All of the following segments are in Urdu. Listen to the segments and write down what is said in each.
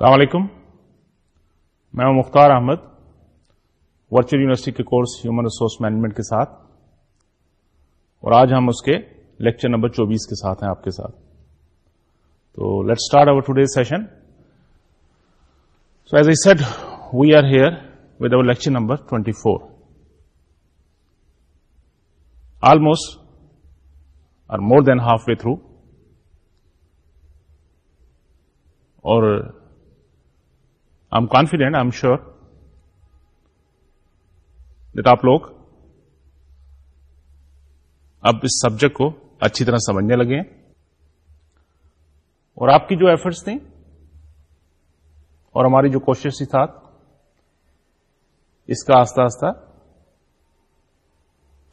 السلام علیکم میں ہوں مختار احمد ورچوئل یونیورسٹی کے کورس ہیومن ریسورس مینجمنٹ کے ساتھ اور آج ہم اس کے لیکچر نمبر چوبیس کے ساتھ ہیں آپ کے ساتھ تو let start our today session so as a set we are here with our lecture number twenty four almost are more than half way through اور I'm confident I am sure that آپ لوگ اب اس سبجیکٹ کو اچھی طرح سمجھنے لگے ہیں اور آپ کی جو ایفرٹس تھیں اور ہماری جو کوشش تھی ساتھ اس کا آہستہ آہستہ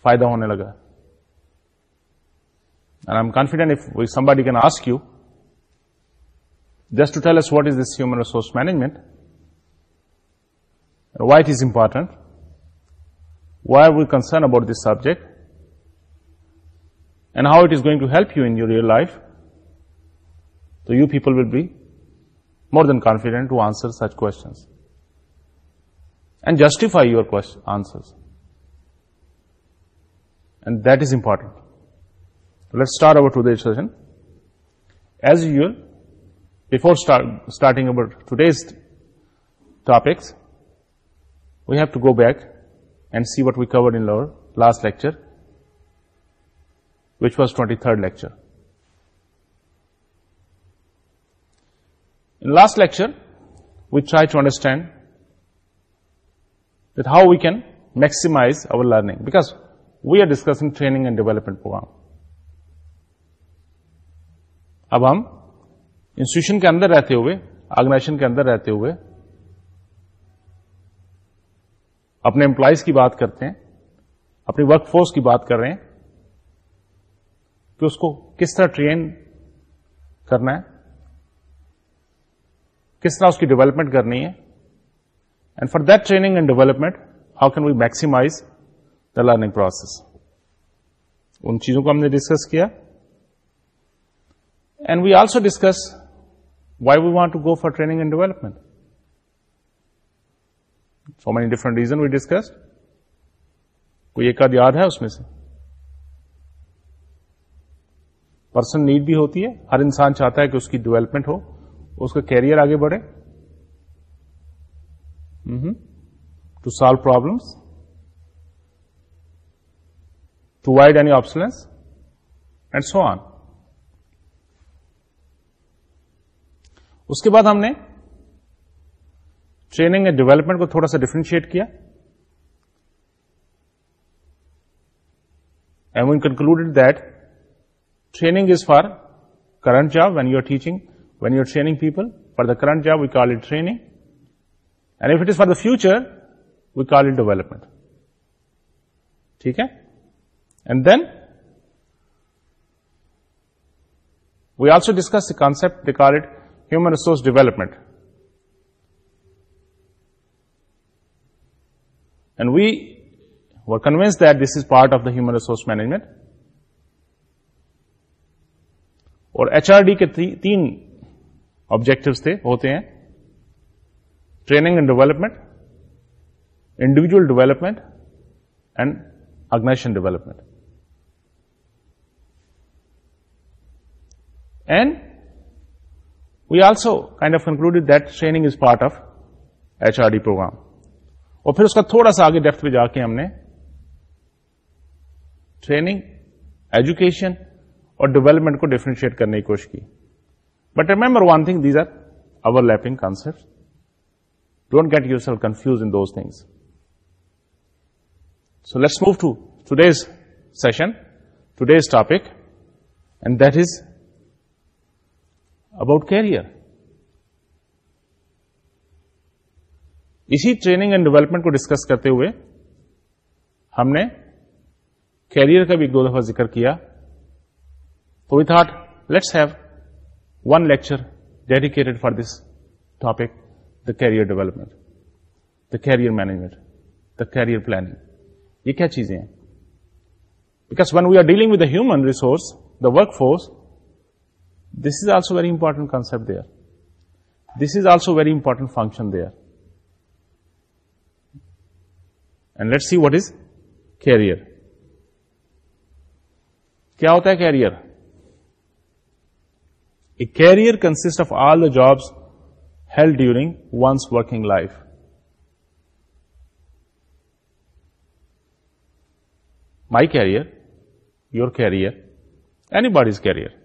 فائدہ ہونے لگا and I am confident if somebody can ask you just to tell us what is this human resource management And why it is important? Why are we concerned about this subject? And how it is going to help you in your real life? So you people will be more than confident to answer such questions and justify your answers. And that is important. Let's start our today's session. As usual, before starting our today's topics, have to go back and see what we cover in last lecture was twenty third lecture why to understand how we can maximize our learning back we are discussing training and development program اب ہم انسٹیٹیوشن کے اندر رہتے ہوئے آرگنائزیشن کے اندر رہتے ہوئے اپنے امپلائیز کی بات کرتے ہیں اپنی ورک فورس کی بات کر رہے ہیں کہ اس کو کس طرح ٹرین کرنا ہے کس طرح اس کی ڈیولپمنٹ کرنی ہے and for that training and development how can we maximize the learning process ان چیزوں کو ہم نے ڈسکس کیا and we also discuss why we want to go for training and development so many different reason we discuss کوئی ایک آدھ یاد ہے اس میں سے پرسن نیڈ بھی ہوتی ہے ہر انسان چاہتا ہے کہ اس کی ڈیولپمنٹ ہو اس کا کیریئر آگے بڑھے to solve problems to wide any options and so on اس کے بعد ہم نے ٹریننگ اینڈ ڈیولپمنٹ کو تھوڑا سا ڈیفرینشیٹ کیا we conclude that training is for current job when you are teaching when you training people for the current job we call اٹریگ and if it is for the future we call it development ٹھیک ہے and then we also discuss the concept record it human resource development we و convince that this is part of the human resource management اور ایچ آر ڈی کے تین آبجیکٹوس تھے ہوتے ہیں training and development individual development and organization development and we also kind of concluded that training is part of H R D program اور پھر اس کا تھوڑا سا آگے ڈیپتھ پہ جا کے ہم نے ٹریننگ ایجوکیشن اور ڈیولپمنٹ کو ڈیفرینشیٹ کرنے کی کوشش کی but remember one thing these are overlapping concept don't get your self confuse in those things so let's move to today's session today's topic and that is about career اسی ٹریننگ اینڈ ڈیولپمنٹ کو ڈسکس کرتے ہوئے ہم نے کیریئر کا بھی ایک دو دفعہ ذکر کیا تو we thought let's have one lecture dedicated for this topic the career development the career management the career planning یہ کیا چیزیں ہیں because when we are dealing the human resource the work force this is also very important concept they are this is also very important function they are and let see what is career کیا ہوتا ہے career a career consist of all the jobs held during one's working life my career your career anybody's career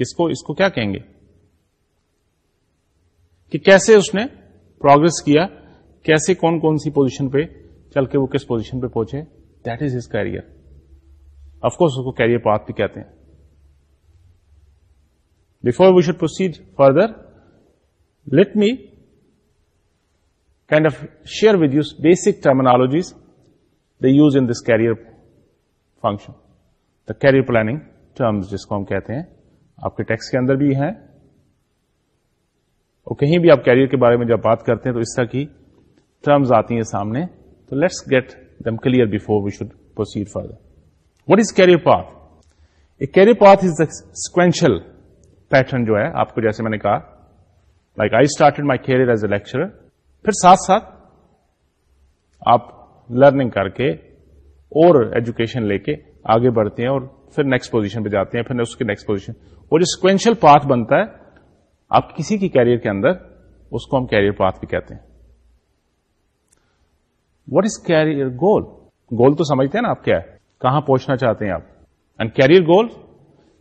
کس کو اس کو کیا کہیں گے کہ کیسے اس نے پروگرس کیا کیسے کون کون سی پوزیشن پہ کے وہ کس پوزیشن پہ پہنچے that is his career of course اس کو کیریئر پاتھ بھی کہتے ہیں before we should proceed further let me kind of share with you basic terminologies the use in this career function the career planning terms جس کو ہم کہتے ہیں آپ کے ٹیکس کے اندر بھی ہیں اور کہیں بھی آپ کیریئر کے بارے میں جب بات کرتے ہیں تو اس طرح کی ٹرمز آتی ہیں سامنے تو let's get them clear before we should proceed further what is career path a career path is the دینشیل pattern جو ہے آپ کو جیسے میں نے کہا like I started my career as a lecturer پھر ساتھ ساتھ آپ لرننگ کر کے اور ایجوکیشن لے کے آگے بڑھتے ہیں اور پھر نیکسٹ پوزیشن پہ جاتے ہیں پھر اس کے نیکسٹ پوزیشن وہ جو سکوینشل پاتھ بنتا ہے آپ کسی کی کیریئر کے اندر اس کو ہم کیریئر پاتھ بھی کہتے ہیں what is career goal goal تو سمجھتے ہیں نا آپ کیا ہے کہاں پہنچنا چاہتے ہیں آپ اینڈ کیریئر گول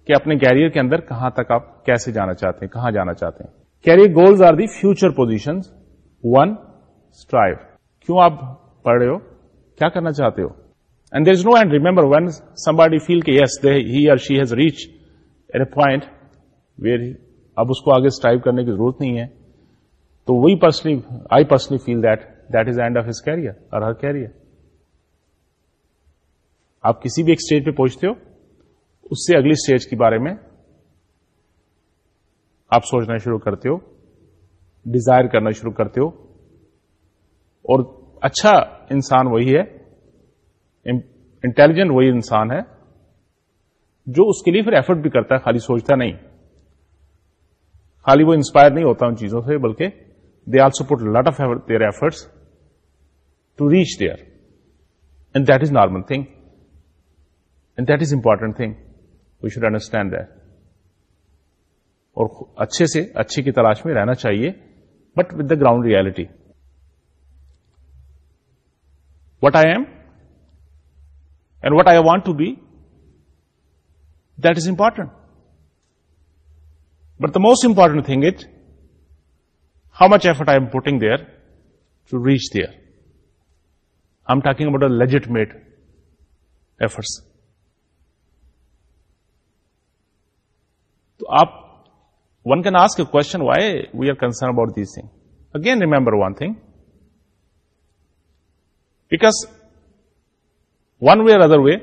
کہ اپنے کیریئر کے اندر کہاں تک آپ کیسے جانا چاہتے ہیں کہاں جانا چاہتے ہیں career goals are the future position one strive کیوں آپ پڑھ رہے ہو کیا کرنا چاہتے ہو and there is no and remember when somebody feel yes he or she has reach at a point where اب اس کو آگے اسٹرائیو کرنے کی ضرورت نہیں ہے تو we personally I personally feel that that is end of his career or her career آپ کسی بھی ایک اسٹیج پہ پہنچتے ہو اس سے اگلی اسٹیج کے بارے میں آپ سوچنا شروع کرتے ہو ڈیزائر کرنا شروع کرتے ہو اور اچھا انسان وہی ہے انٹیلیجنٹ وہی انسان ہے جو اس کے لیے پھر ایفرٹ بھی کرتا ہے خالی سوچتا نہیں خالی وہ انسپائر نہیں ہوتا ان چیزوں سے بلکہ they are so put lot of their efforts to reach then that is normal thing and that is important thing we should understand اچھے سے اچھے کی تلاش میں رہنا چاہیے but with the ground reality what I am and what I want to that is important but the most important thing it how much effort I am putting there to reach there. I'm talking about a legitimate efforts. One can ask a question why we are concerned about these things. Again, remember one thing. Because one way or other way,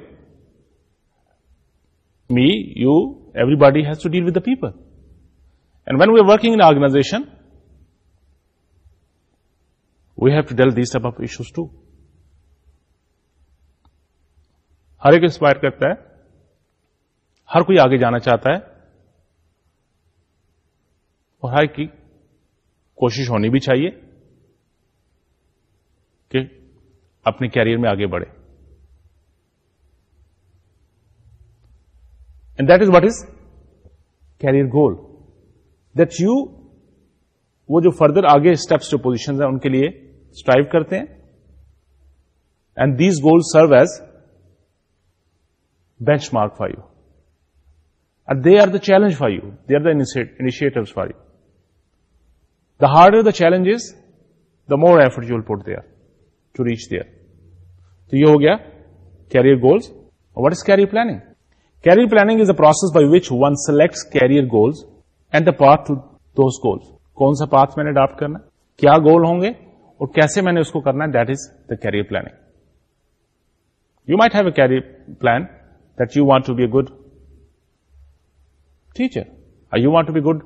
me, you, everybody has to deal with the people. And when we are working in an organization, we have to deal these type of issues to ہر ایک انسپائر کرتا ہے ہر کوئی آگے جانا چاہتا ہے اور ہر کی کوشش ہونی بھی چاہیے کہ اپنے کیریئر میں آگے بڑھے and that is what is career goal that you وہ جو فردر آگے اسٹیپس جو positions ہیں ان کے لیے اسٹرائیو کرتے ہیں and these goal serve as benchmark for you and they are the challenge for you they are the incentive for you the hard are the is the more you will put they are to reach تو یہ ہو گیا career goals what is career planning career planning is the process by which one select career goals and the path to those goals کون سا پاتھ میں نے اڈاپٹ کرنا کیا گول ہوں گے اور کیسے میں نے اس کو کرنا ہے that is the career planning you might have a career plan that you want to be a teacher I you want to be good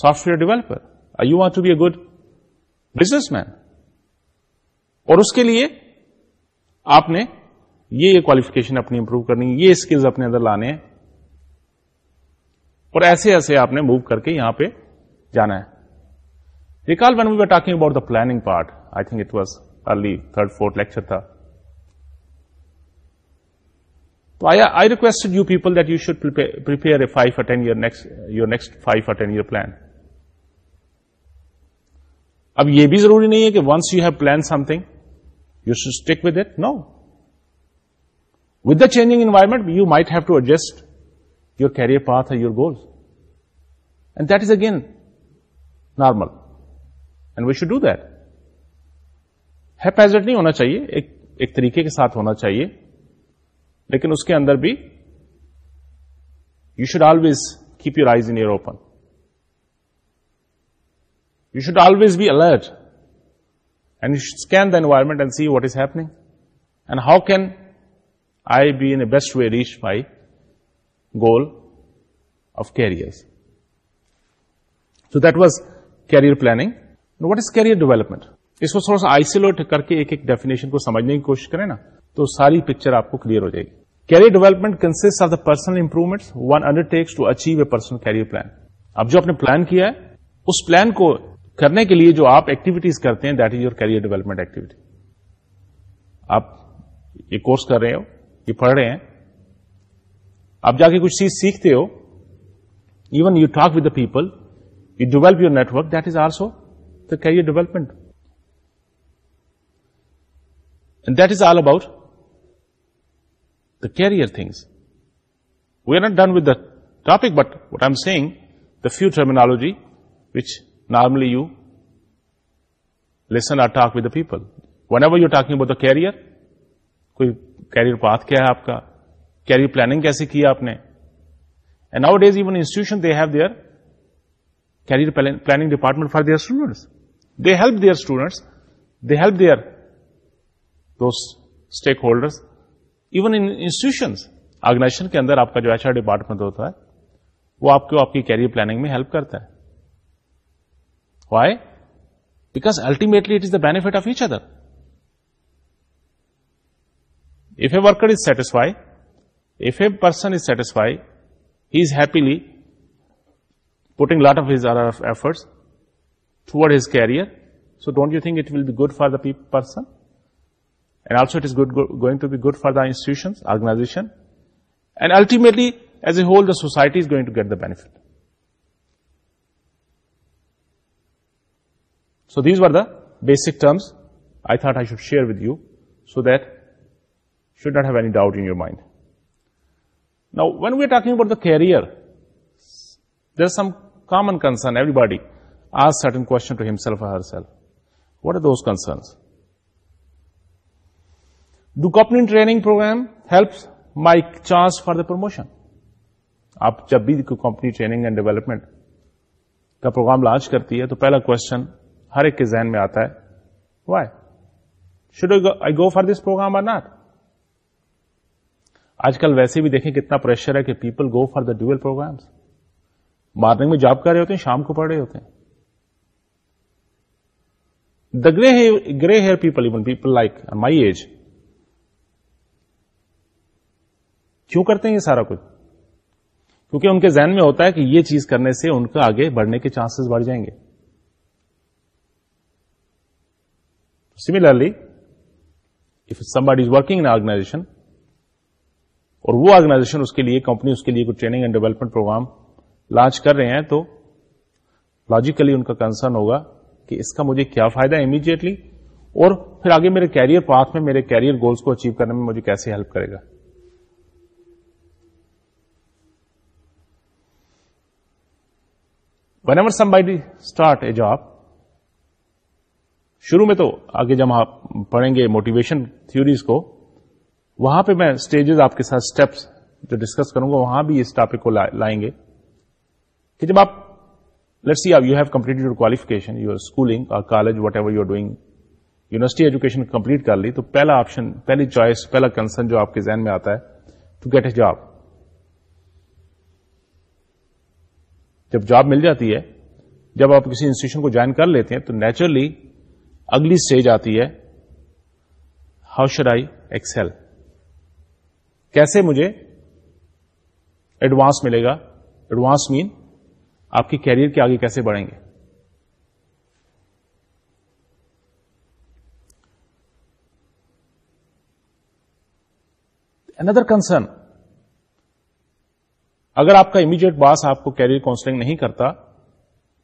software developer I you want to be a good businessman اور اس کے لیے آپ نے یہ کوالیفکیشن اپنی امپروو کرنی یہ اسکلز اپنے اندر لانے ہیں اور ایسے ایسے آپ نے موو کر کے یہاں پہ جانا ہے recall when talking about the planning part I think it was early third fourth lecture تھا تو I request you people that you should prepare a five attend you next your next five attend your plan اب یہ بھی ضروری نہیں ہے کہ once you have plan something you should stick with it no with the changing environment you might have to adjust your career path or your goals and that is again normal and we should do that ہیپیزڈ نہیں ہونا چاہیے ایک ایک طریقے کے ساتھ ہونا چاہیے لیکن اس کے اندر بھی you should always keep your eyes in your open you should always be alert and you should scan the environment and see what is happening and how can I be in best way reach my goal of career so that was career planning what is career development اس کو تھوڑا سا آئسولیٹ کر کے ایک ایک ڈیفینیشن کو سمجھنے کی کوشش کریں نا تو ساری پکچر آپ کو کلیئر ہو جائے گی career development consist of the personal improvement one undertakes to achieve a personal career plan اب جو آپ نے پلان کیا ہے اس پلان کو کرنے کے لیے جو آپ ایکٹیویٹیز کرتے ہیں that is your career development activity آپ یہ کورس کر رہے ہو یہ پڑھ رہے ہیں آپ جا کے کچھ چیز سیکھتے ہو even you talk with the people you develop your network that is also تو کیا یہ development that is all about the career things we are not done with the topic but what I am seeing the few terminology which normally you listen or talk with the people whenever you talking about the career کوئی کیریئر پاتھ کیا ہے آپ کا کیریئر پلاننگ کیسے کیا آپ نے and now days even institution they have their career planning department for their students they help their students they help their دوست stakeholders even institution organization کے اندر آپ کا جو ایچ آر ڈپارٹمنٹ ہوتا ہے وہ آپ کو آپ کی کیریئر پلاننگ میں ہیلپ کرتا ہے why because ultimately it is the benefit of each other if a worker is satisfy if a person is satisfy he is happily putting lot of his other efforts toward his career. So don't you think it will be good for the person? And also it is going to be good for the institutions, organization. And ultimately, as a whole, the society is going to get the benefit. So these were the basic terms I thought I should share with you, so that you should not have any doubt in your mind. Now, when we are talking about the career, there is some common concern, everybody. Certain کو ہر self what are those concerns do company training program help my chance for the promotion آپ جب بھی کمپنی ٹریننگ اینڈ ڈیولپمنٹ کا پروگرام لانچ کرتی ہے تو پہلا کوشچن ہر ایک کے ذہن میں آتا ہے why should I go for this program or not آج کل ویسے بھی دیکھیں کتنا پریشر ہے کہ people go for the dual programs morning میں جاب کر رہے ہوتے ہیں شام کو پڑھ رہے ہوتے ہیں grey grey hair people people like my age کیوں کرتے ہیں یہ سارا کچھ کیونکہ ان کے ذہن میں ہوتا ہے کہ یہ چیز کرنے سے ان کا آگے بڑھنے کے چانسز بڑھ جائیں گے similarly if some is working organization اور وہ آرگنائزیشن اس کے لیے کمپنی اس کے لیے کوئی training and development program launch کر رہے ہیں تو لاجیکلی ان کا کنسرن ہوگا کہ اس کا مجھے کیا فائدہ امیڈیٹلی اور پھر آگے میرے کیریئر پاتھ میں میرے کیریئر گولس کو اچیو کرنے میں مجھے کیسے ہیلپ کرے گا whenever somebody start a job شروع میں تو آگے جب آپ پڑھیں گے موٹیویشن تھوریز کو وہاں پہ میں اسٹیجز آپ کے ساتھ اسٹیپس جو ڈسکس کروں گا وہاں بھی اس ٹاپک کو لائیں گے کہ جب آپ سی آپ you have complete your qualification your schooling اور college whatever your doing university education complete کر لی تو پہلا آپشن پہلی چوائس پہلا کنسرن جو آپ کے ذہن میں آتا ہے ٹو گیٹ اے جاب جب جاب مل جاتی ہے جب آپ کسی انسٹیٹیوشن کو جوائن کر لیتے ہیں تو نیچرلی اگلی اسٹیج آتی ہے ہاؤ شڈ آئی ایکسل کیسے مجھے ایڈوانس ملے گا ایڈوانس مین آپ کے کیریئر کے آگے کیسے بڑھیں گے اندر کنسرن اگر آپ کا امیڈیٹ باس آپ کو کیریئر کاؤنسلنگ نہیں کرتا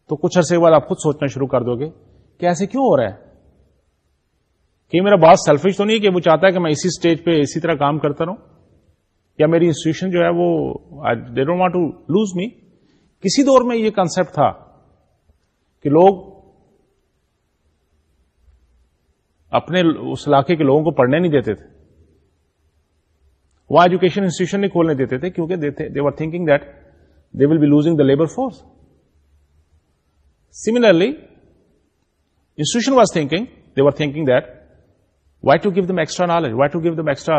تو کچھ عرصے بعد آپ خود سوچنا شروع کر دو گے کہ ایسے کیوں ہو رہا ہے کہ میرا باس سیلفش تو نہیں کہ وہ چاہتا ہے کہ میں اسی اسٹیج پہ اسی طرح کام کرتا رہوں یا میری انسٹیٹیوشن جو ہے وہ I don't want to lose me کسی دور میں یہ کنسپٹ تھا کہ لوگ اپنے اس علاقے کے لوگوں کو پڑھنے نہیں دیتے تھے وہ ایجوکیشن انسٹیٹیوشن نہیں کھولنے دیتے تھے کیونکہ they are thinking that they will be losing the labour force similarly institution was thinking they are thinking that why to give them extra knowledge why to give them extra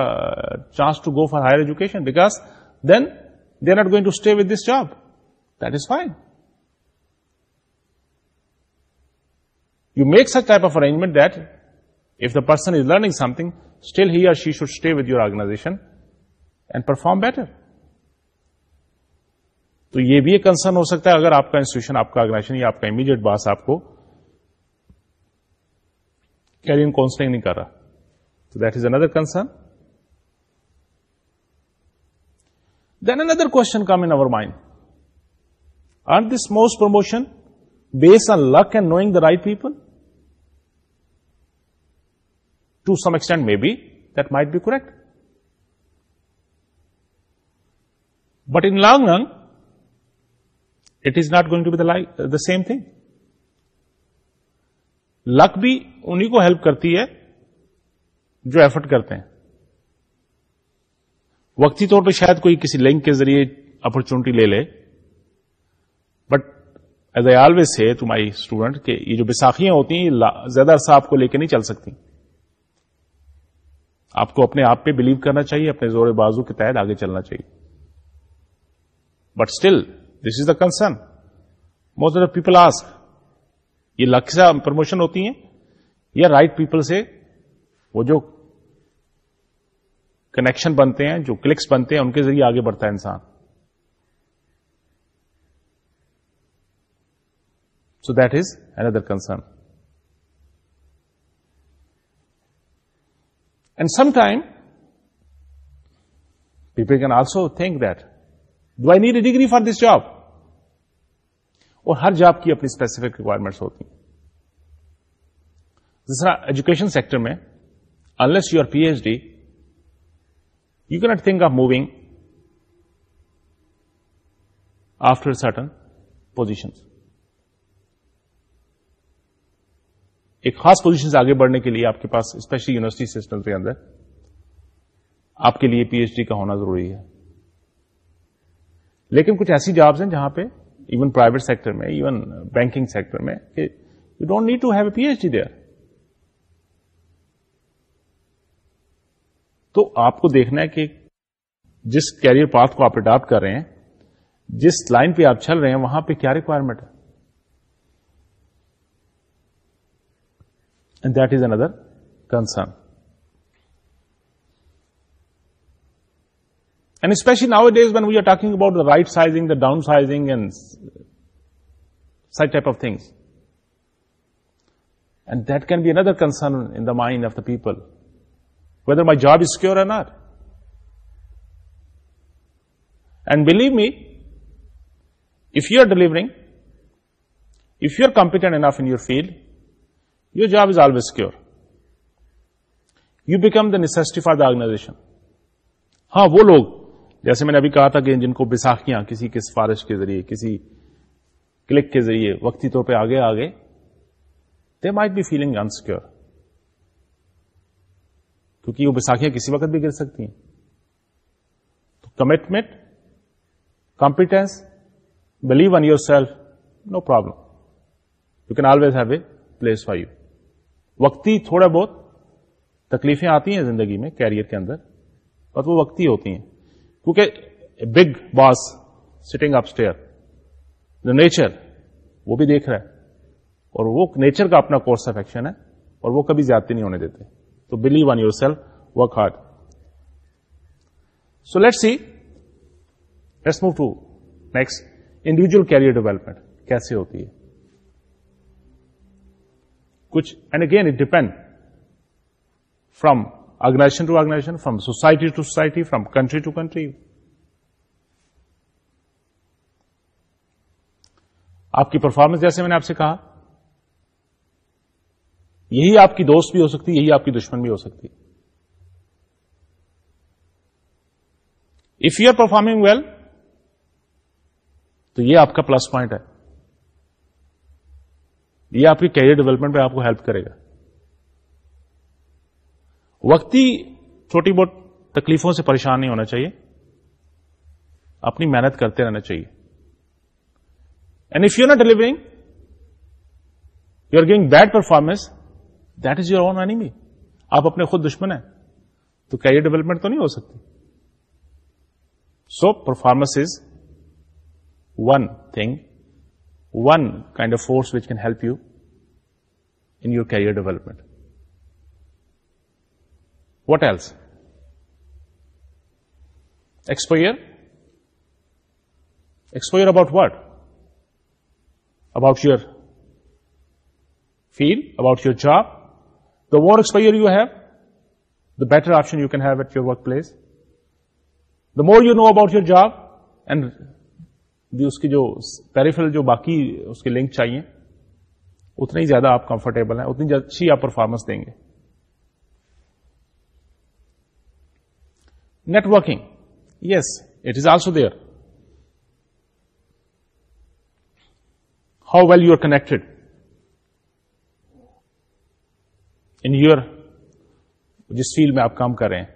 chance to go for higher education because then they are not going to stay with this job you make س type of arrangement that if the person is learning something still he or she should stay with you organization and perform better تو یہ بھی کنسرن ہو سکتا ہے اگر آپ کا انسٹیٹیوشن آپ کا یا آپ کا امیڈیٹ باس آپ کو کیریئر کاؤنسلنگ نہیں کر رہا تو that is another concern then another question come over mind this most promotion luck on luck and knowing the right people to some extend may be might be correct but in long is it is not going to be uh, the same thing luck بھی انہیں کو ہیلپ کرتی ہے جو ایفرٹ کرتے ہیں وقتی طور پہ شاید کوئی کسی لنک کے ذریعے اپرچونٹی لے لے but as I always say to my student کہ یہ جو وساخیاں ہوتی ہیں زیادہ عرصہ آپ کو لے کے نہیں چل سکتی آپ کو اپنے آپ پہ بلیو کرنا چاہیے اپنے زور بازو کے تحت آگے چلنا چاہیے but still this is the concern most of people ask یہ لکزا پرموشن ہوتی ہیں یا رائٹ پیپل سے وہ جو کنیکشن بنتے ہیں جو کلکس بنتے ہیں ان کے ذریعے آگے بڑھتا ہے انسان so that is another concern and some time people can also think that do I need a degree for this job اور ہر جاب کی اپنی اسپیسیفک ریکوائرمنٹس ہوتی ہیں دوسرا ایجوکیشن سیکٹر میں unless you are P H D you can not think of moving after certain positions ایک خاص پوزیشن سے آگے بڑھنے کے لیے آپ کے پاس اسپیشلی یونیورسٹی سسٹم کے اندر آپ کے لیے پی ایچ ڈی کا ہونا ضروری ہے لیکن کچھ ایسی جابس ہیں جہاں پہ ایون پرائیویٹ سیکٹر میں ایون بینکنگ سیکٹر میں you don't need to have a P H D there تو آپ کو دیکھنا ہے کہ جس کیریئر پاتھ کو آپ اڈاپٹ کر رہے ہیں جس لائن پہ آپ چل رہے ہیں وہاں پہ کیا ریکوائرمنٹ ہے And that is another concern. And especially nowadays when we are talking about the right sizing, the downsizing and such type of things. And that can be another concern in the mind of the people. Whether my job is secure or not. And believe me, if you are delivering, if you are competent enough in your field, job is always secure you become the necessity for the organization ہاں وہ لوگ جیسے میں نے ابھی کہا تھا کہ جن کو بساخیاں کسی کی سفارش کے ذریعے کسی کلک کے ذریعے وقتی طور پہ آگے آگے they might be feeling insecure کیونکہ وہ بساخیاں کسی وقت بھی گر سکتی ہیں تو commitment competence believe on yourself no problem you can always have a place for you وقتی تھوڑا بہت تکلیفیں آتی ہیں زندگی میں کیریئر کے اندر بس وہ وقتی ہوتی ہیں کیونکہ big boss sitting up stair the nature وہ بھی دیکھ رہا ہے اور وہ نیچر کا اپنا کورس آف ایکشن ہے اور وہ کبھی زیادتی نہیں ہونے دیتے تو believe on yourself work hard so let see let's move to next individual career development کیسے ہوتی ہے کچھ and again it depend from organization to organization from society to society from country to country آپ کی پرفارمنس جیسے میں نے آپ سے کہا یہی آپ کی دوست بھی ہو سکتی یہی آپ کی دشمن بھی ہو سکتی if you are performing well تو یہ آپ کا پلس پوائنٹ ہے یہ آپ کی کیریئر ڈیولپمنٹ میں آپ کو ہیلپ کرے گا وقتی چھوٹی بہت تکلیفوں سے پریشان نہیں ہونا چاہیے اپنی محنت کرتے رہنا چاہیے and if you not delivering you are giving bad performance that is your own enemy آپ اپنے خود دشمن ہیں تو کیریئر ڈیولپمنٹ تو نہیں ہو سکتی so performance is one thing one kind of force which can help you in your career development. What else? Exposure. Exposure about what? About your field, about your job. The more exposure you have, the better option you can have at your workplace. The more you know about your job and اس کی جو پیریفل جو باقی اس کے لنک چاہیے اتنا ہی زیادہ آپ کمفرٹیبل ہیں اتنی اچھی آپ پرفارمنس دیں گے networking yes it is also there how well you are connected in your جس فیلڈ میں آپ کام کر رہے ہیں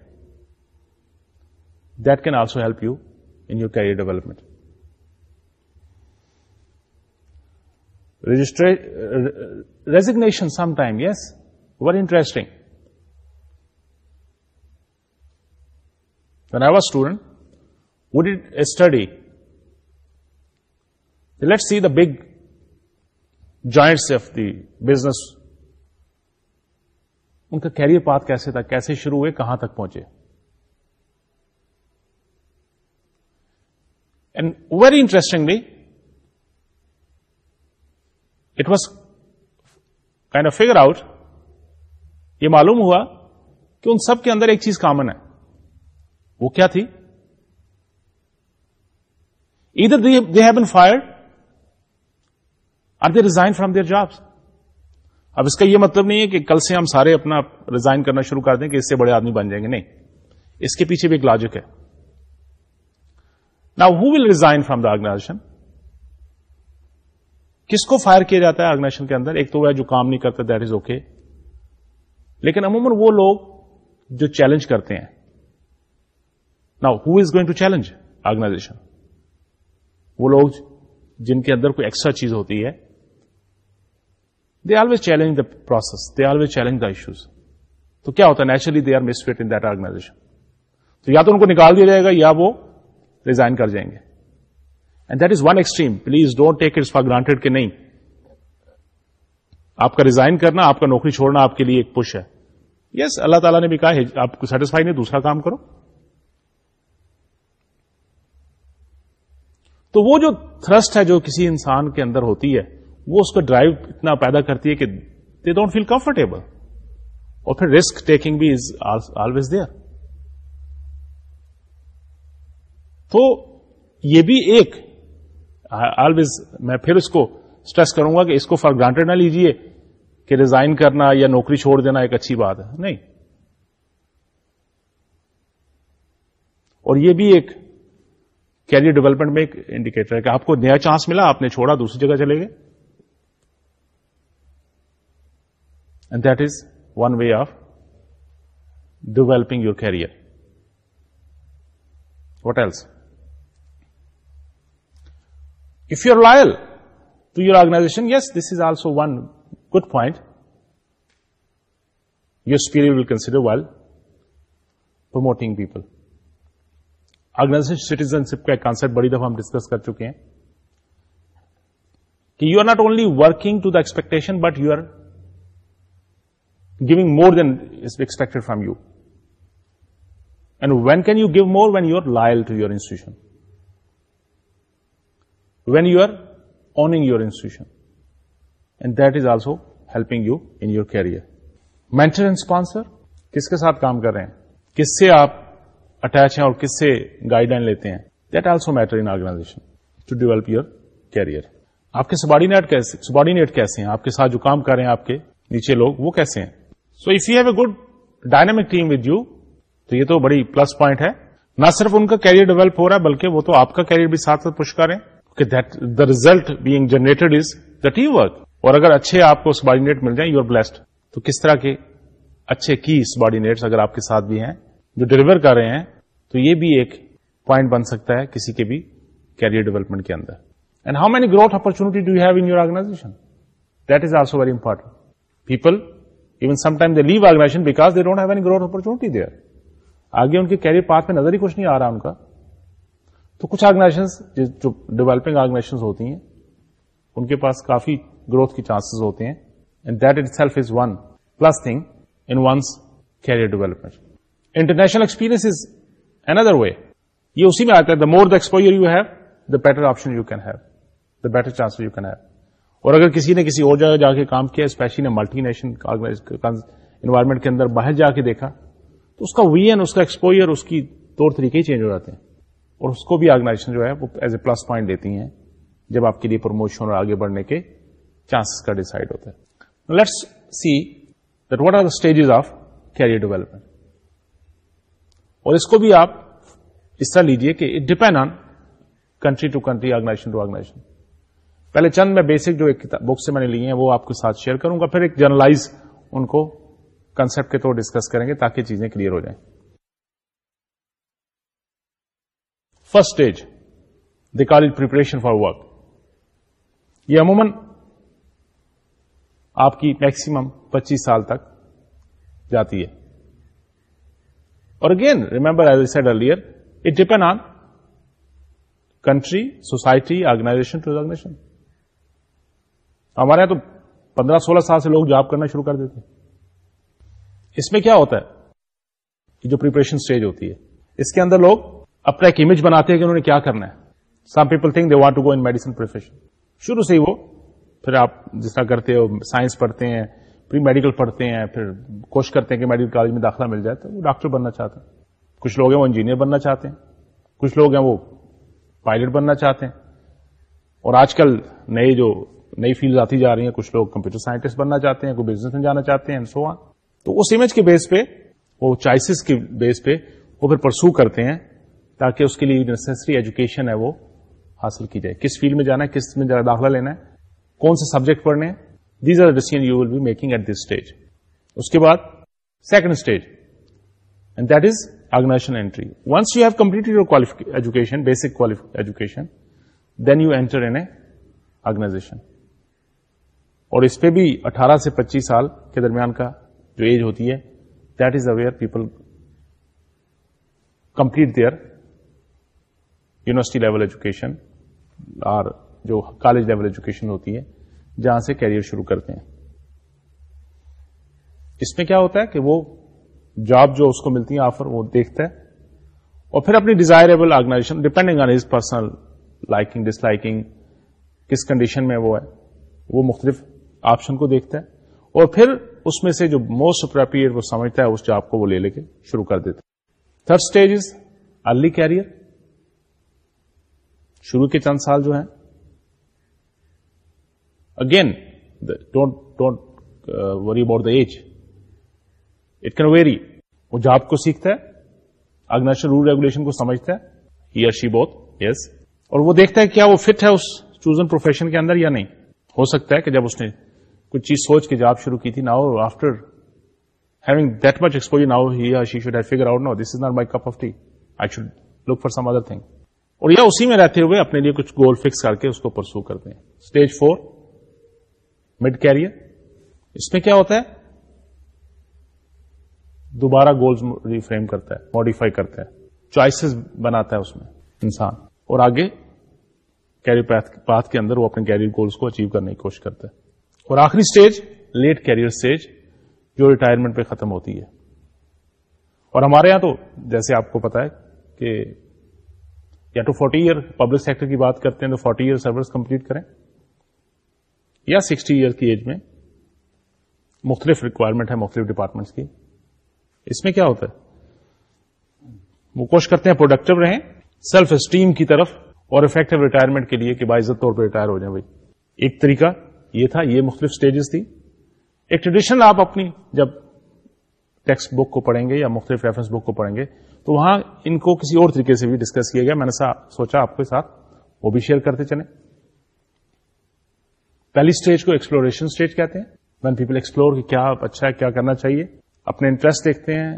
that can also help you in your career development recognition some time yes very interesting any ever student would study let see the big giants of the business ان کا کیریئر پات کیسے تھا کیسے شروع ہوئے کہاں تک پہنچے and very interestingly it was kind of figure out یہ معلوم ہوا کہ ان سب کے اندر ایک چیز کامن ہے وہ کیا تھی ادھر they have been fired or they resign from their job اب اس کا یہ مطلب نہیں ہے کہ کل سے ہم سارے اپنا ریزائن کرنا شروع کر دیں کہ اس سے بڑے آدمی بن جائیں گے نہیں اس کے پیچھے بھی ایک لاجک ہے نا who will resign from the organization کس کو فائر کیا جاتا ہے آرگنائزیشن کے اندر ایک تو وہ جو کام نہیں کرتا دیٹ از اوکے لیکن عموماً وہ لوگ جو چیلنج کرتے ہیں نا who is going to challenge organization وہ لوگ جن کے اندر کوئی ایکسٹرا چیز ہوتی ہے they always challenge the process they always challenge the issues تو کیا ہوتا ہے naturally they are misfit in that organization تو یا تو ان کو نکال دیا جائے گا یا وہ ریزائن کر جائیں گے and that is one extreme please don't take its for granted کہ نہیں آپ کا ریزائن کرنا آپ کا نوکری چھوڑنا آپ کے لیے ایک پوش ہے یس yes, اللہ تعالیٰ نے بھی کہا آپ کو سیٹسفائی نہیں دوسرا کام کرو تو وہ جو تھرسٹ ہے جو کسی انسان کے اندر ہوتی ہے وہ اس کا ڈرائیو اتنا پیدا کرتی ہے کہ دے ڈونٹ فیل کمفرٹیبل اور پھر رسک ٹیکنگ بھی از آلویز تو یہ بھی ایک آلویز میں پھر اس کو اسٹریس کروں گا کہ اس کو فار گرانٹیڈ نہ لیجیے کہ ریزائن کرنا یا نوکری چھوڑ دینا ایک اچھی بات ہے نہیں اور یہ بھی ایک کیریئر ڈیولپمنٹ میں ایک انڈیکیٹر ہے کہ آپ کو نیا چانس ملا آپ نے چھوڑا دوسری جگہ چلے گئے and that is one way of developing your career what else if you are loyal to your organization yes this is also one good point you اسپیری will consider well promoting people organization citizenship کا ایک کانسپٹ بڑی دفعہ ہم ڈسکس کر چکے ہیں کہ you are not only working to the expectation but you are giving more than expected from you and when can you give more than you are loyal to your institution when you are owning your institution and that is also helping you in your career sponsor, کس کے ساتھ کام کر رہے ہیں کس سے آپ اٹیچ ہیں اور کس سے گائیڈ لائن لیتے ہیں that also matter in organization to develop your career آپ کے سبارڈینٹ کیسے آرڈینیٹ کیسے ہیں آپ کے ساتھ جو کام کر رہے ہیں آپ کے نیچے لوگ وہ کیسے ہیں so if you have a good dynamic team with you تو یہ تو بڑی پلس پوائنٹ ہے نہ صرف ان کا کیریئر ڈیولپ ہو رہا ہے بلکہ وہ تو آپ کا کیریئر بھی ساتھ ساتھ رہے کریں کہ the result being generated is the team work اور اگر اچھے آپ کو سبارڈینیٹ مل جائیں یو آر بلسڈ تو کس طرح کے اچھے کی سب اگر آپ کے ساتھ بھی ہیں جو ڈلیور کر رہے ہیں تو یہ بھی ایک پوائنٹ بن سکتا ہے کسی کے بھی کیریئر ڈیولپمنٹ کے اندر and how many growth opportunity do have in your organization that is also very important people even some time they leave organization because they don't have any growth opportunity there آگے ان کے کیریئر پاتھ میں نظر ہی کچھ نہیں آ رہا ان کا تو کچھ آرگنائزیشن جو ڈیولپنگ آرگنائزیشن ہوتی ہیں ان کے پاس کافی گروتھ کے چانسز ہوتے ہیں and that itself is one plus thing in one's career development international experience another way یہ اسی میں آتا ہے the more the you have the better option you can have the better chance you can have اور اگر کسی نے کسی اور جگہ جا کے کام کیا اسپیشلی نے ملٹی نیشنل انوائرمنٹ کے اندر باہر جا کے دیکھا تو اس کا وی این اس کا ایکسپوئر اس کی طور طریقے ہی چینج ہو جاتے ہیں اور اس کو بھی آرگنائزیشن جو ہے وہ ایز اے پلس پوائنٹ دیتی ہیں جب آپ کے لیے پروموشن اور آگے بڑھنے کے چانس کا ڈیسائڈ ہوتا ہے let's see that what are the stages of career development اور اس کو بھی آپ اس طرح لیجیے کہ it depend on country to country organization to organization پہلے چند میں بیسک جو ایک بک سے میں نے لی ہیں وہ آپ کے ساتھ شیئر کروں گا پھر ایک جرنلائز ان کو کنسپٹ کے طور ڈسکس کریں گے تاکہ چیزیں کلیئر ہو جائیں first stage the call preparation for work یہ عموماً آپ کی میکسیمم پچیس سال تک جاتی ہے اور again remember as I said earlier it depend on country society organization to organization ہمارے یہاں تو پندرہ سولہ سال سے لوگ جاب کرنا شروع کر دیتے اس میں کیا ہوتا ہے جو پریپریشن اسٹیج ہوتی ہے اس کے اندر لوگ اپنا ایک امیج بناتے ہیں کہ انہوں نے کیا کرنا ہے some people think they want to go in medicine profession شروع سے ہی وہ پھر آپ جس طرح کرتے ہو سائنس پڑھتے ہیں پری میڈیکل پڑھتے ہیں پھر کوشش کرتے ہیں کہ میڈیکل کالج میں داخلہ مل جائے تو وہ ڈاکٹر بننا چاہتے ہیں کچھ لوگ ہیں وہ انجینئر بننا چاہتے ہیں کچھ لوگ ہیں وہ پائلٹ بننا چاہتے ہیں اور آج کل نئے جو نئی فیلڈ آتی جا رہی ہیں کچھ لوگ کمپیوٹر سائنٹسٹ بننا چاہتے ہیں کوئی بزنس میں جانا چاہتے ہیں سو so تو اس امیج کے بیس پہ وہ چوائسیز کے بیس پہ وہ پھر پرسو کرتے ہیں تاکہ اس کے لیے نیسسری ایجوکیشن ہے وہ حاصل کی جائے کس فیلڈ میں جانا ہے کس میں داخلہ لینا ہے کون سے سبجیکٹ پڑھنے ہیں these are decision you will be making at this stage اس کے بعد second stage and that is entry once you have complete you education basic education then you enter in a organization اور اس پہ بھی اٹھارہ سے پچیس سال کے درمیان کا جو ایج ہوتی ہے that is where people complete their university level education اور جو کالج لیول ایجوکیشن ہوتی ہے جہاں سے کیریئر شروع کرتے ہیں اس میں کیا ہوتا ہے کہ وہ جاب جو اس کو ملتی ہے آفر وہ دیکھتا ہے اور پھر اپنی desirable organization depending on his personal liking disliking کس کنڈیشن میں وہ ہے وہ مختلف آپشن کو دیکھتا ہے اور پھر اس میں سے جو موسٹ اپروپریٹ وہ سمجھتا ہے اس جاب کو وہ لے لے کے شروع کر دیتا ہے third stage is early career شروع کے چند سال جو ہیں again don't don't worry about the age it can very وہ جاب کو سیکھتا ہے اگنیشن رول ریگولیشن کو سمجھتا ہے ہی شی بوتھ یس اور وہ دیکھتا ہے کیا وہ فٹ ہے اس چوزن پروفیشن کے اندر یا نہیں ہو سکتا ہے کہ جب اس نے کچھ چیز سوچ کے جاب شروع کی تھی now after having that much exposure now he she should have figure out no this is not my cup of tea I should look for some other thing اور یا اسی میں رہتے ہوئے اپنے لیے کچھ گول فکس کر کے اس کو پرسو کرتے ہیں اسٹیج فور مڈ کیریئر اس میں کیا ہوتا ہے دوبارہ گولز ریفریم کرتا ہے ماڈیفائی کرتا ہے چوائسیز بناتا ہے اس میں انسان اور آگے کیریئر پاتھ کے اندر وہ اپنے کیریئر گولز کو اچیو کرنے کی کوشش کرتا ہے اور آخری اسٹیج لیٹ کیریئر اسٹیج جو ریٹائرمنٹ پہ ختم ہوتی ہے اور ہمارے یہاں تو جیسے آپ کو پتا ہے کہ یا تو فورٹی ایئر پبلک سیکٹر کی بات کرتے ہیں تو فورٹی ایئر سروس کمپلیٹ کریں یا سکسٹی ایئر کی ایج میں مختلف ریکوائرمنٹ ہے مختلف ڈپارٹمنٹس کی اس میں کیا ہوتا ہے وہ کوشش کرتے ہیں پروڈکٹیو رہیں سیلف اسٹیم کی طرف اور افیکٹو ریٹائرمنٹ کے لیے کہ باعزت طور پہ ریٹائر ہو جائیں بھائی ایک طریقہ یہ تھا یہ مختلف اسٹیجز تھی ایک ٹریڈیشنل آپ اپنی جب ٹیکسٹ بک کو پڑھیں گے یا مختلف ریفرنس بک کو پڑھیں گے تو وہاں ان کو کسی اور طریقے سے بھی ڈسکس کیا گیا میں نے سوچا آپ کے ساتھ وہ بھی شیئر کرتے چلیں پہلی اسٹیج کو ایکسپلوریشن اسٹیج کہتے ہیں ون پیپل ایکسپلور کیا اچھا ہے کیا کرنا چاہیے اپنے انٹرسٹ دیکھتے ہیں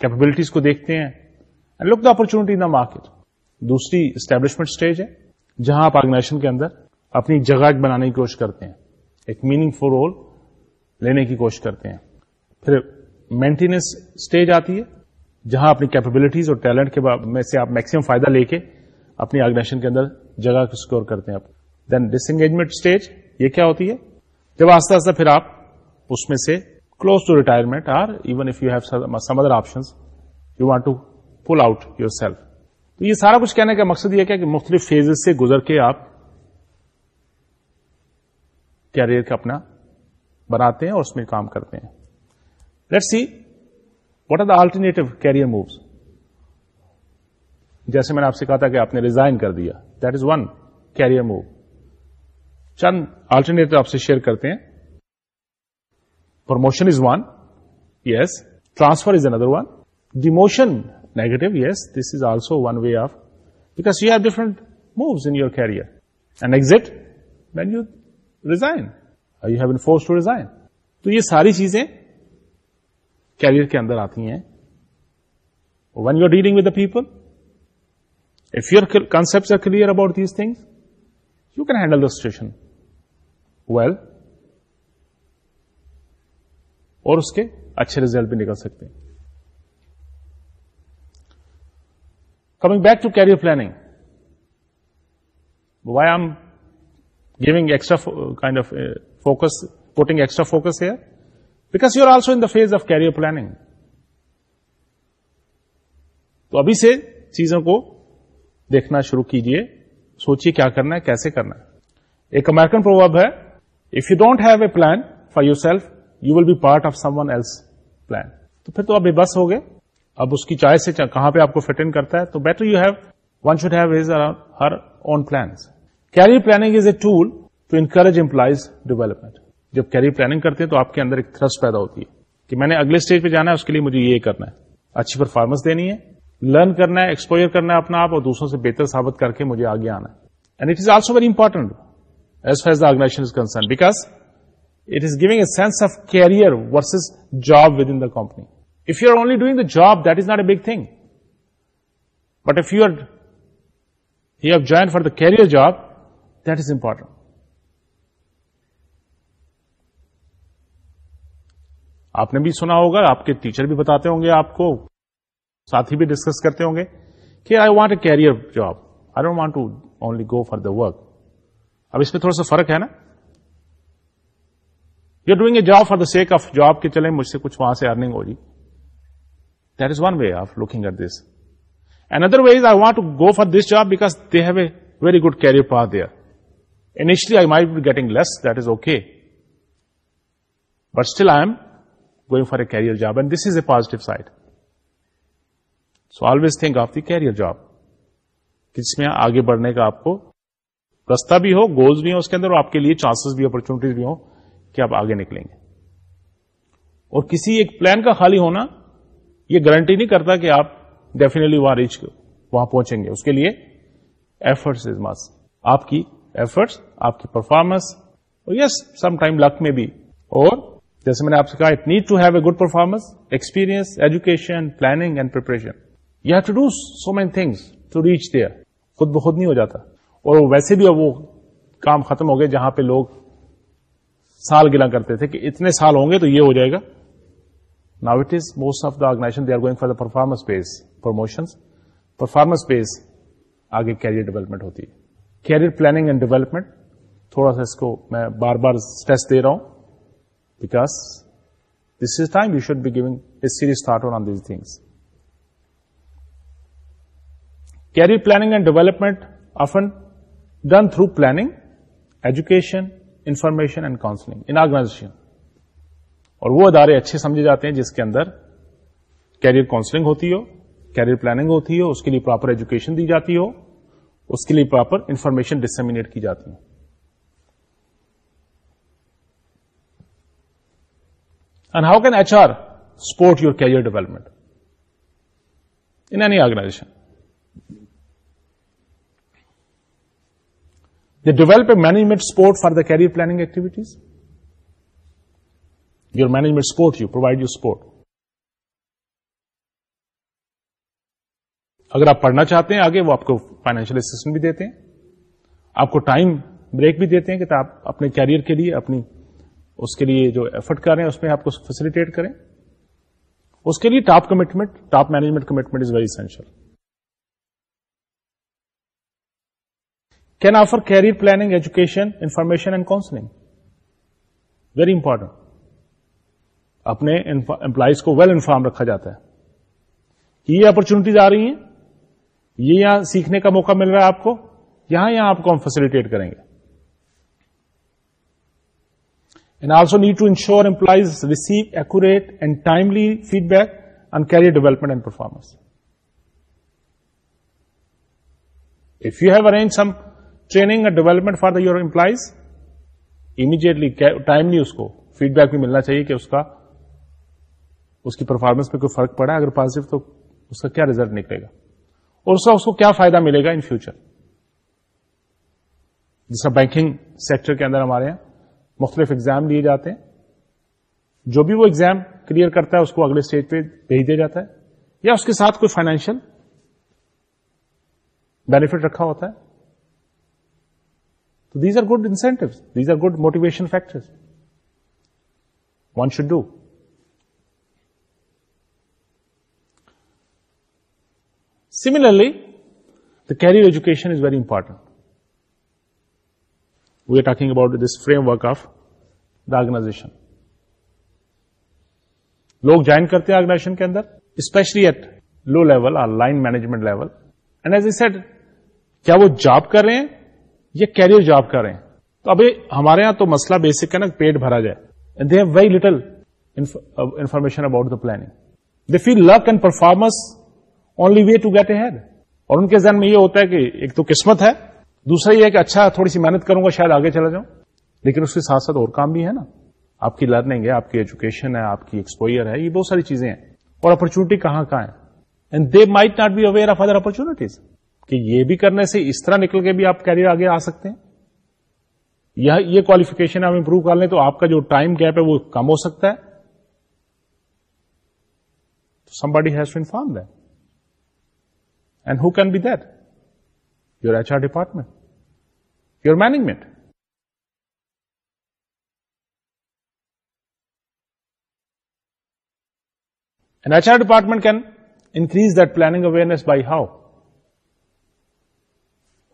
کیپبلٹیز کو دیکھتے ہیں لک دا اپرچونیٹی مارکیٹ دوسری اسٹیبلشمنٹ اسٹیج ہے جہاں آپ آرگنائزیشن کے اندر اپنی جگہ بنانے کی کوشش کرتے ہیں ایک میننگ فل رول لینے کی کوشش کرتے ہیں پھر مینٹیننس اسٹیج آتی ہے جہاں اپنی کیپبلٹیز اور ٹیلنٹ کے میں سے آپ میکسیمم فائدہ لے کے اپنی آرگنیشن کے اندر جگہ سکیور کرتے ہیں آپ دین ڈس انگیجمنٹ اسٹیج یہ کیا ہوتی ہے جب آہستہ آہستہ پھر آپ اس میں سے close to retirement or even if you have some other option you want to pull out yourself تو یہ سارا کچھ کہنے کا مقصد یہ کیا کہ مختلف فیز سے گزر کے آپ کیریئر کا اپنا بناتے ہیں اور اس میں کام کرتے ہیں let see what are the alternative career moves جیسے میں نے آپ سے کہا تھا کہ آپ نے ریزائن کر دیا that is one career move چند آلٹرنیٹو آپ سے شیئر کرتے ہیں promotion is one yes transfer is another one demotion negative yes this is also one way of because you have different moves in your career and exit when you resign you have force to resign تو یہ ساری چیزیں کیریئر کے اندر آتی ہیں when you are dealing with the people of you concept are clear about these things you can handle the situation well اور اس کے اچھے ریزلٹ بھی نکل سکتے ہیں coming back to career planning why I'm giving extra kind of focus putting extra focus ہے because you are also in the phase of career planning تو ابھی سے چیزوں کو دیکھنا شروع کیجیے سوچیے کیا کرنا ہے کیسے کرنا ہے ایک امیرکن پروب ہے if you don't have a plan for yourself you will be part of someone else plan تو پھر تو بے بس ہو گئے اب اس کی چائے سے کہاں پہ آپ کو فٹ ان کرتا ہے تو better you have one should have his her own plans career planning is a tool to encourage employees development جب کیریئر پلاننگ کرتے ہیں تو آپ کے اندر ایک تھرس پیدا ہوتی ہے کہ میں نے اگلے اسٹیج پہ جانا ہے اس کے لیے مجھے یہ کرنا ہے اچھی پرفارمنس دینی ہے لرن کرنا ہے ایکسپوئر کرنا ہے اپنا آپ اور دوسروں سے بہتر ثابت کر کے مجھے آگے آنا ہے and it it is is is also very important as far concern because giving a sense of career versus job within the company if you are only doing the job that is not a big thing but if you are you have join for the career job that is important آپ نے بھی سنا ہوگا آپ کے ٹیچر بھی بتاتے ہوں گے آپ کو ساتھی بھی ڈسکس کرتے ہوں گے کہ I want a career job I don't want to only go for the work اب اس میں تھوڑا سا فرق ہے نا you are doing a job for the sake of job کے چلے مجھ سے کچھ وہاں سے ارننگ ہو جی is one way of looking at this and other way is I want to go for this job because they have a very good career path there initially getting less that is okay but still I'm going for a career job and this is a positive side so always think of the career job جس میں آگے بڑھنے کا آپ کو رستہ بھی ہو گولز بھی ہو اس کے اندر اور آپ کے لیے چانسز بھی اپرچونیٹیز بھی ہوں کہ آپ آگے نکلیں گے اور کسی ایک پلان کا خالی ہونا یہ گارنٹی نہیں کرتا کہ آپ ڈیفینیٹلی وہاں ریچ وہاں پہنچیں گے اس کے لیے ایفرٹس از مس آپ کی ایفرٹس آپ کی پرفارمنس اور یس سم ٹائم لک میں بھی اور جیسے میں نے آپ سے کہا it need to have a good performance experience education planning and passion you have to do so many things to reach there خود بخود نہیں ہو جاتا اور ویسے بھی اب وہ کام ختم ہو گئے جہاں پہ لوگ سال گلا کرتے تھے کہ اتنے سال ہوں گے تو یہ ہو جائے گا now it is most of the organization they are going for the performance based promotions performance based آگے کیریئر ڈیولپمنٹ ہوتی ہے کیریئر پلاننگ اینڈ ڈیولپمنٹ تھوڑا سا اس کو میں بار بار اسٹریس دے رہا ہوں because this is time you should be a serious thought on these things career planning and development often done through planning education information and counselling in organization اور وہ ادارے اچھے سمجھے جاتے ہیں جس کے اندر کیریئر کاؤنسلنگ ہوتی ہو کیریئر پلاننگ ہوتی ہو اس کے لیے پراپر ایجوکیشن دی جاتی ہو اس کے لیے پراپر انفارمیشن ڈسمینیٹ کی جاتی ہو and how can H R support your career development in any organization they develop a management support for the career planning activities your management support you provide your support اگر آپ پڑھنا چاہتے ہیں آگے وہ آپ کو فائنینشیل اسسٹنٹ بھی دیتے ہیں آپ کو ٹائم بریک بھی دیتے ہیں کہ آپ اپنے کیریئر کے لیے اپنی اس کے لیے جو ایفرٹ کر رہے ہیں اس میں آپ کو فیسلٹیٹ کریں اس کے لیے top commitment top management commitment is very essential can offer career planning education information and counselling very important اپنے امپلائیز کو ویل انفارم رکھا جاتا ہے یہ اپرچونٹیز آ رہی ہیں یہ یہاں سیکھنے کا موقع مل رہا ہے آپ کو یہاں یہاں آپ کو ہم فیسلٹیٹ کریں گے also need to ensure employees receive accurate and timely feedback on career development and performance if you have arrange some training development for the your employees immediately timely اس کو فیڈ بیک بھی ملنا چاہیے کہ اس کا اس کی پرفارمنس میں کوئی فرق پڑے اگر پوزیٹو تو اس کا کیا ریزلٹ نکلے گا اور اس کا اس کو کیا فائدہ ملے گا ان فیوچر جس کا بینکنگ سیکٹر کے اندر ہمارے یہاں مختلف ایگزام لیے جاتے ہیں جو بھی وہ ایگزام کلیئر کرتا ہے اس کو اگلے اسٹیج پہ بھیج دیا جاتا ہے یا اس کے ساتھ کوئی فائنینشیل بینیفٹ رکھا ہوتا ہے تو these are good incentive these are good motivation factor one should do similarly the career education is very important talking about this framework of the آرگنا لوگ جوائن کرتے ہیں آرگنائزیشن کے اندر اسپیشلی ایٹ لو لیول اور line management level and as a set کیا وہ جاب کر رہے ہیں یا کیریئر جاب کر رہے ہیں تو ابھی ہمارے یہاں تو مسئلہ بیسک ہے نا پیٹ بھرا جائے they have very little information about the planning they feel luck and performance only way to get ahead اور ان کے ذہن میں یہ ہوتا ہے کہ ایک تو قسمت ہے دوسرا یہ ہے کہ اچھا تھوڑی سی محنت کروں گا شاید آگے چلا جاؤں لیکن اس کے ساتھ ساتھ اور کام بھی ہے نا آپ کی لرننگ ہے آپ کی ایجوکیشن ہے آپ کی ایکسپوئر ہے یہ بہت ساری چیزیں ہیں اور اپرچونٹی کہاں کہاں ہے and they might not be aware of other opportunities کہ یہ بھی کرنے سے اس طرح نکل کے بھی آپ کیریئر آگے آ سکتے ہیں یہ کوالیفیکیشن آپ امپروو کر لیں تو آپ کا جو ٹائم گیپ ہے وہ کم ہو سکتا ہے somebody who can be that your H R department management An H R department can increase planning awareness by how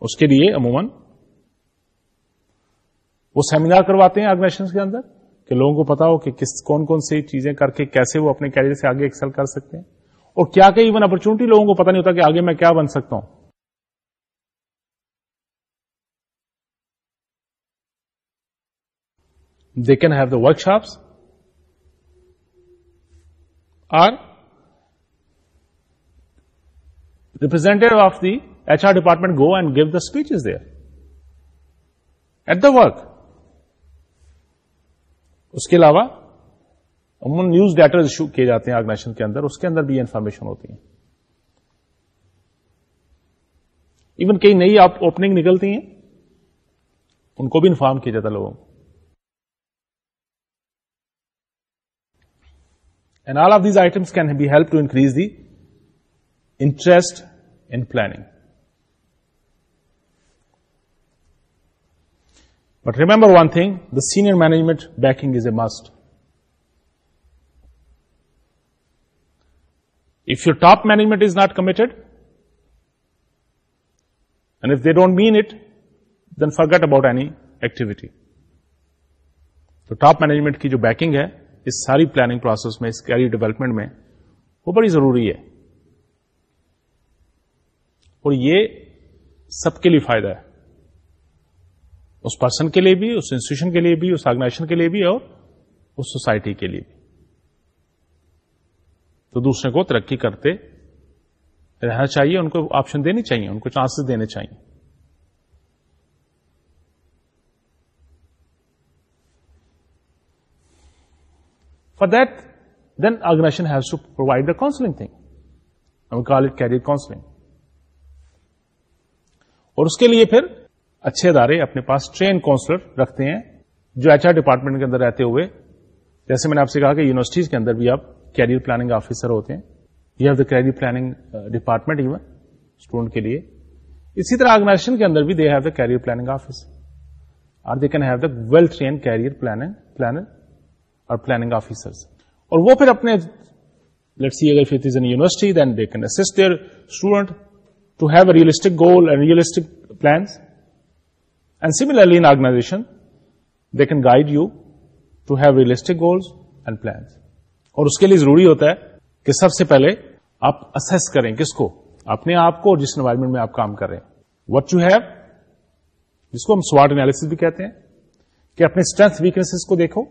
اس کے لیے عموماً وہ سیمینار کرواتے ہیں آرگنائزیشن کے اندر کہ لوگوں کو پتا ہو کہ کس کون کون سی چیزیں کر کے کیسے وہ اپنے کیریئر سے آگے ایکسل کر سکتے ہیں اور کیا کیا ایون اپرچونٹی لوگوں کو پتا نہیں ہوتا کہ آگے میں کیا بن سکتا ہوں they can have the workshops or representative of the H R department go and give the speech is the work اس کے علاوہ عموماً نیوز ڈیٹر ایشو کیے جاتے ہیں آرگنائزیشن کے اندر اس کے اندر بھی انفارمیشن ہوتی ہیں ایون کئی نئی اوپننگ نکلتی ہیں ان کو بھی انفارم کیا جاتا لوگوں کو all of these items can be help to increase the interest in planning but remember one thing the senior management backing is a must if you top management is not committed and if they don't mean it then forget about any activity تو ٹاپ مینجمنٹ کی جو بیکنگ ہے اس ساری پلاننگ پروسیس میں اس کیریئر ڈیولپمنٹ میں وہ بڑی ضروری ہے اور یہ سب کے لیے فائدہ ہے اس پرسن کے لیے بھی اس انسٹیٹیوشن کے لیے بھی اس آرگنائزیشن کے لیے بھی اور اس سوسائٹی کے لیے بھی تو دوسرے کو ترقی کرتے رہنا چاہیے ان کو آپشن دینی چاہیے ان کو چانسز دینے چاہیے for that then organization has to provide the counseling thing and we call it career counseling اور اس کے لیے پھر اچھے ادارے اپنے پاس ٹرین کاؤنسلر رکھتے ہیں جو ایچ آر ڈپارٹمنٹ کے اندر رہتے ہوئے جیسے میں نے آپ سے کہا کہ یونیورسٹیز کے اندر بھی آپ کیریئر پلاننگ آفیسر ہوتے ہیں you have the career planning department even student کے لیے اسی طرح آرگنائزیشن کے اندر بھی they have the career planning officer اور they can have the well train career planning planner اور پلاننگ آفیسرز اور وہ پھر اپنے لیٹ سی اگر university then they can their student to have a realistic goal and realistic plans and in organization they can guide you to have realistic goals and plans اور اس کے لیے ضروری ہوتا ہے کہ سب سے پہلے آپ اسس کریں کس کو اپنے آپ کو اور جس انوائرمنٹ میں آپ کام کر رہے ہیں وٹ یو ہیو جس کو ہم سوارٹ اینالس بھی کہتے ہیں کہ اپنے اسٹرینتھ ویکنیس کو دیکھو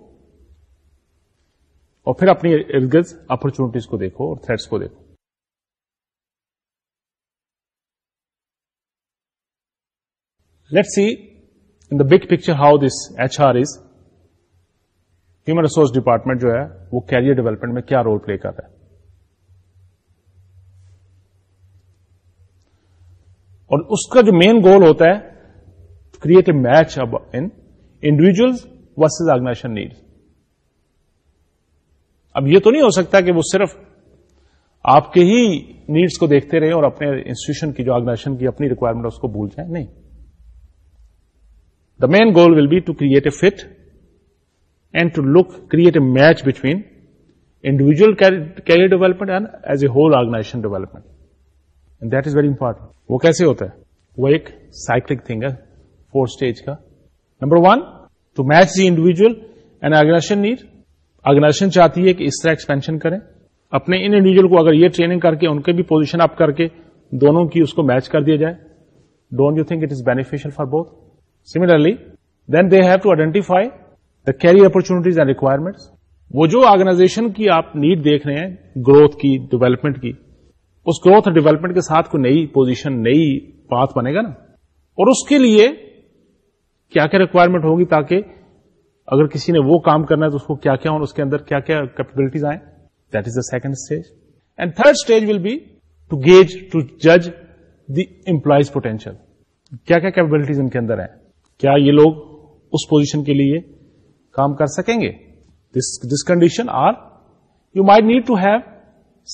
اور پھر اپنی ارد گرد اپرچونیٹیز کو دیکھو اور تھریٹس کو دیکھو let see in the big picture how this H R is human resource department جو ہے وہ کیریئر ڈیولپمنٹ میں کیا رول پلے کر رہا ہے اور اس کا جو مین گول ہوتا ہے کریٹ اے میچ اب انڈیویژل ورسز آرگنائزیشن نیڈ اب یہ تو نہیں ہو سکتا کہ وہ صرف آپ کے ہی نیڈس کو دیکھتے رہے اور اپنے انسٹیٹیوشن کی جو آرگنائزیشن کی اپنی ریکوائرمنٹ اس کو بھول جائیں نہیں the main goal will be to create a fit and to look create a match between individual career development and as a whole organization development that is very important وہ کیسے ہوتا ہے وہ ایک سائکلک تھنگ ہے فور اسٹیج کا number one to match the individual and organization need organization چاہتی ہے کہ اس طرح ایکسپینشن کریں اپنے انڈیویجل کو اگر یہ ٹریننگ کر کے ان کے بھی پوزیشن اپ کر کے دونوں کی اس کو میچ کر دیا جائے don't you think it is beneficial for both similarly then they have to identify the career opportunities and requirements وہ جو آرگنائزیشن کی آپ نیڈ دیکھ رہے ہیں گروتھ کی ڈیولپمنٹ کی اس گروتھ اور ڈیولپمنٹ کے ساتھ کوئی نئی پوزیشن نئی پاتھ بنے گا نا اور اس کے لیے کیا کیا ریکوائرمنٹ ہوگی تاکہ اگر کسی نے وہ کام کرنا ہے تو اس کو کیا کیا اور اس کے اندر کیا کیا کیپبلٹیز آئیں that is the second stage and third stage will be to gauge to جج دی امپلائیز پوٹینشیل کیا کیا کیپبلٹیز ان کے اندر ہیں کیا یہ لوگ اس پوزیشن کے لیے کام کر سکیں گے this condition are you may need to have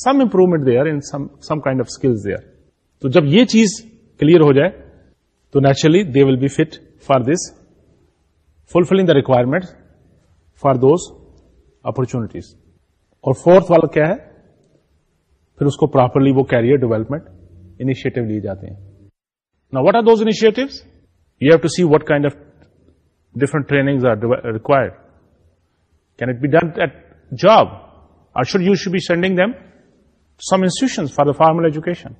some improvement they are some kind of skills they are تو جب یہ چیز کلیئر ہو جائے تو naturally they will be fit for this fulfilling the requirement for those opportunities اور فورتھ والا کیا ہے پھر اس کو پراپرلی وہ کیریئر ڈیولپمنٹ انیشیٹو لیے جاتے ہیں نا what are those initiative you have to see what kind of different training are required can it be done at job or should you should be sending them some institution for the formal education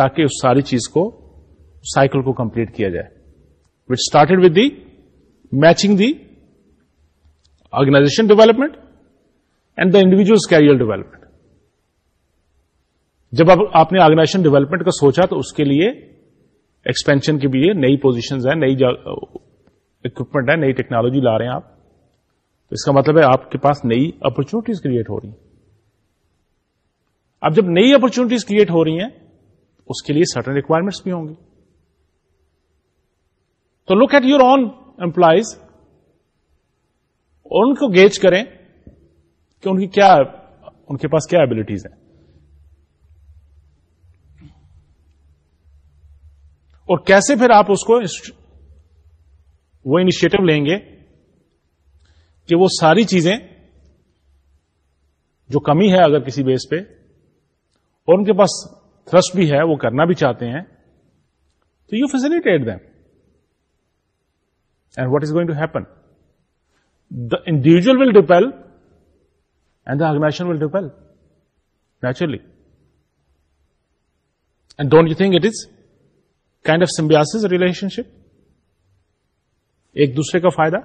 تاکہ اس ساری چیز کو سائیکل کو کمپلیٹ کیا جائے which started with the matching the organization development and the individual career development جب آپ نے آرگنائزیشن ڈیولپمنٹ کا سوچا تو اس کے لیے ایکسپینشن کے بھی نئی پوزیشن نئی اکوپمنٹ ہے نئی ٹیکنالوجی لا رہے ہیں آپ تو اس کا مطلب ہے آپ کے پاس نئی اپرچونیٹیز کریٹ ہو رہی ہیں اب جب نئی اپرچونیٹیز کریٹ ہو رہی ہیں اس کے لیے سرٹن ریکوائرمنٹس بھی ہوں گی تو look at your own employees اور ان کو گیج کریں کہ ان کی کیا ان کے پاس کیا ایبلٹیز ہیں اور کیسے پھر آپ اس کو وہ انیشیٹو لیں گے کہ وہ ساری چیزیں جو کمی ہے اگر کسی بیس پہ اور ان کے پاس تھرسٹ بھی ہے وہ کرنا بھی چاہتے ہیں تو یو فیسلٹیٹ دیں what is going to happen the individual will ڈیپیل and the organization will ڈیپل naturally and don't you think it is kind of سمبیاسیز relation شپ ایک دوسرے کا فائدہ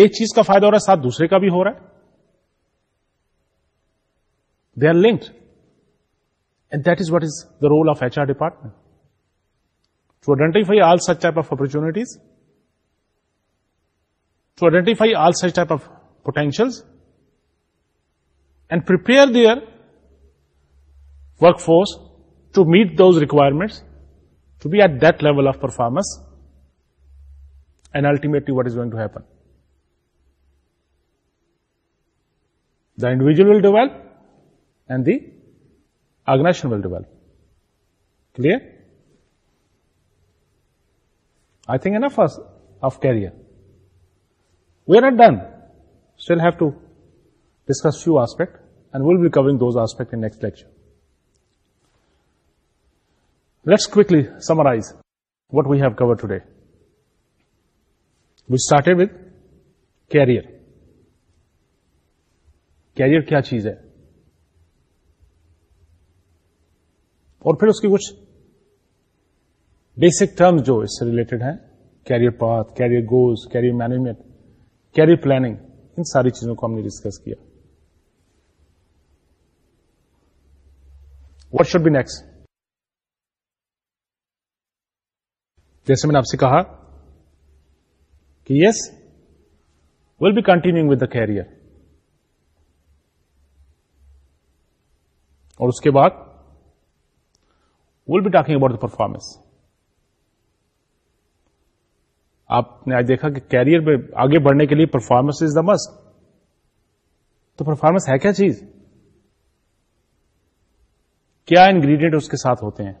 ایک چیز کا فائدہ ہو رہا ہے ساتھ دوسرے کا بھی ہو رہا ہے they are link and this what is the role of H R department to identify all such type of potentials and prepare their workforce to meet those requirements, to be at that level of performance, and ultimately what is going to happen? The individual will develop and the organization will develop. Clear? Think an a first of career we are out done shall have to discuss you aspect and will be covering those aspect in next lecture rest quickly summarize what we have cover today we start with career career کیا چیز ہے اور پھر اس کی کچھ بیسک ٹرمز جو اس سے ریلیٹڈ ہیں career path career goals career management career planning ان ساری چیزوں کو ہم نے ڈسکس کیا واٹ شوڈ بی نیکسٹ جیسے میں نے آپ سے کہا کہ yes will be continue with the career اور اس کے بعد will be talking about the performance آپ نے آج دیکھا کہ کیریئر میں آگے بڑھنے کے لیے پرفارمنس از دا مسٹ تو پرفارمنس ہے کیا چیز کیا انگریڈینٹ اس کے ساتھ ہوتے ہیں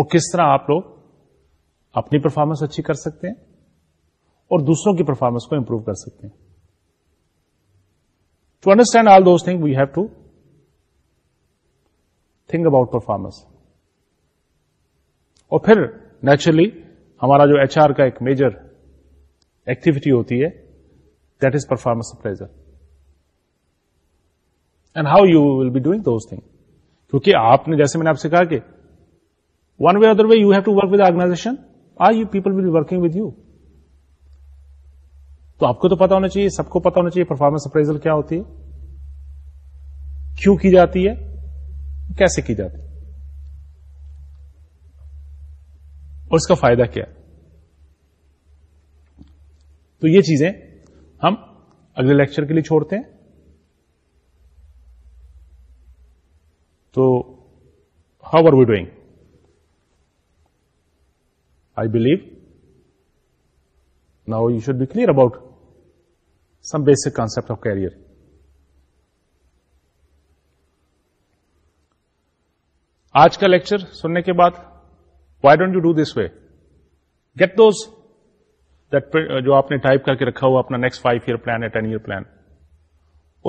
اور کس طرح آپ لوگ اپنی پرفارمنس اچھی کر سکتے ہیں اور دوسروں کی پرفارمنس کو امپروو کر سکتے ہیں to understand all those thing we have to think about performance اور پھر نیچرلی ہمارا جو ایچ آر کا ایک میجر ایکٹیویٹی ہوتی ہے that is performance appraiser and how you will be doing those thing کیونکہ آپ نے جیسے میں نے آپ سے کہا کہ one way other way you have to work with organisation or you people will be working with you تو آپ کو تو پتا ہونا چاہیے سب کو پتا ہونا چاہیے پرفارمنس اپریزل کیا ہوتی ہے کیوں کی جاتی ہے کیسے کی جاتی ہے اور اس کا فائدہ کیا تو یہ چیزیں ہم اگلے لیکچر کے لیے چھوڑتے ہیں تو how are we doing I believe now you should be clear about some basic concept of career آج کا لیکچر سننے کے بعد why don't you do this way get those that جو آپ نے ٹائپ کر کے رکھا ہوا اپنا next five year plan ten year plan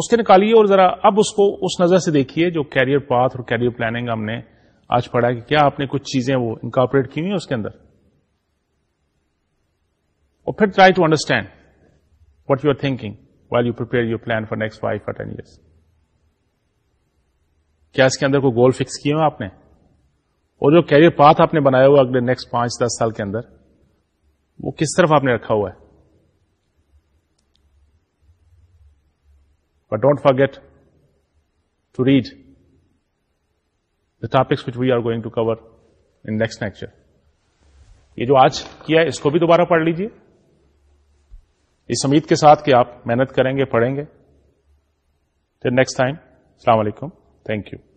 اس کے نکالیے اور ذرا اب اس کو اس نظر سے دیکھیے جو کیریئر پاتھ اور کیریئر پلاننگ ہم نے آج پڑھا کہ کیا آپ نے کچھ چیزیں وہ انکارپوریٹ کی ہوئی اس کے اندر اور پھر try to understand what you are thinking while you per plan for next five for ten years کیا اس کے اندر کوئی گول فکس کیے ہوئے آپ نے اور جو کیریئر پاتھ آپ نے بنایا ہوا اگلے نیکسٹ پانچ دس سال کے اندر وہ کس طرف آپ نے رکھا ہوا ہے don't fate to read the topics we are going to cover next lecture یہ جو آج کیا ہے اس کو بھی دوبارہ پڑھ لیجیے اس امید کے ساتھ کہ آپ محنت کریں گے پڑھیں گے نیکسٹ ٹائم السلام علیکم تھینک یو